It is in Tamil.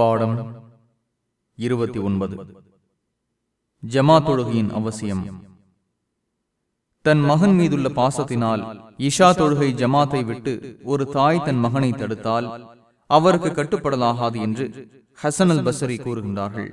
பாடம் இருபத்தி ஒன்பது. ஜமா தொழுகையின் அவசியம். தன் மகன் மீதுள்ள பாசத்தினால் இஷா தொழுகை ஜமாத்தை விட்டு ஒரு தாய் தன் மகனை தடுத்தால் அவருக்கு கட்டுப்படலாகாது என்று ஹசன் அல் பசரி கூறுகின்றார்கள்.